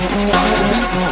打 h a n